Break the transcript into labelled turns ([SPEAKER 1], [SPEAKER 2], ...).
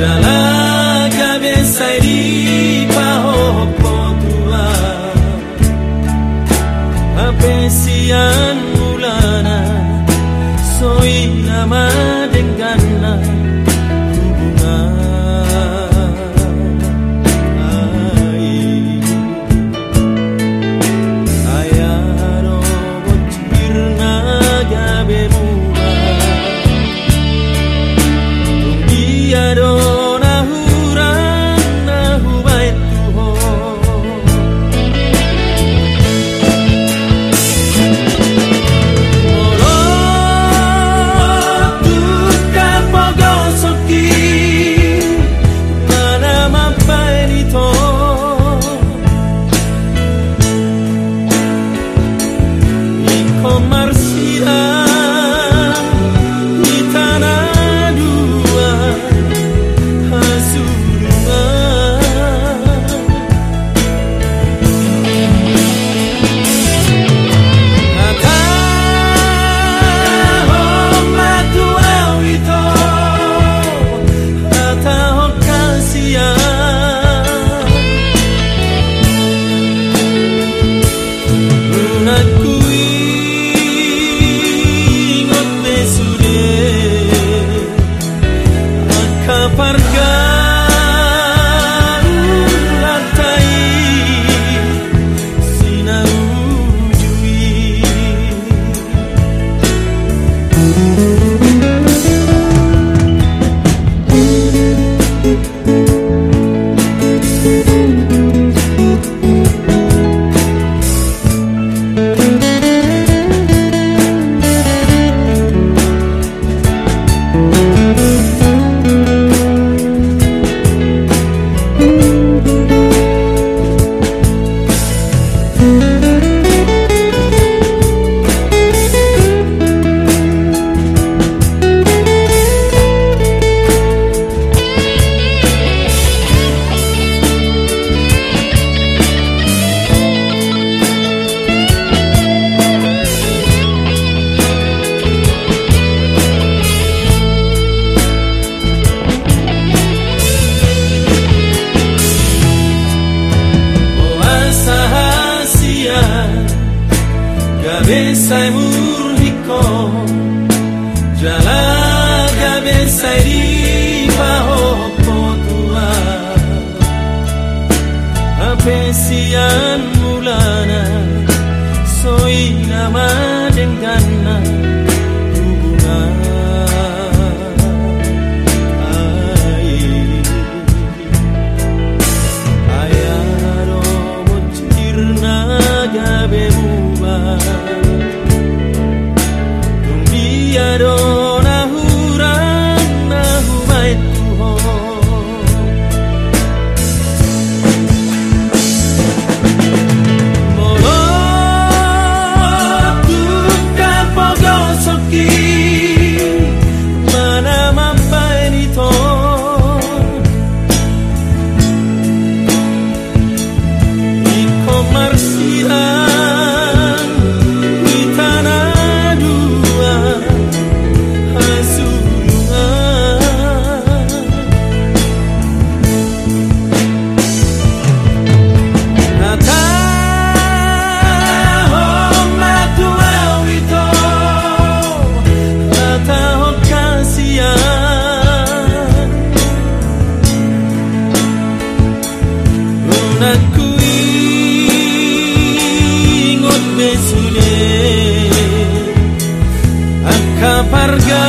[SPEAKER 1] Jalaga besairi pahopo tua Apesian mulana Soy cabeza e murrico Jala cabeza e ripa hopotua Apesian mulana Soy nama dengan quiero amarga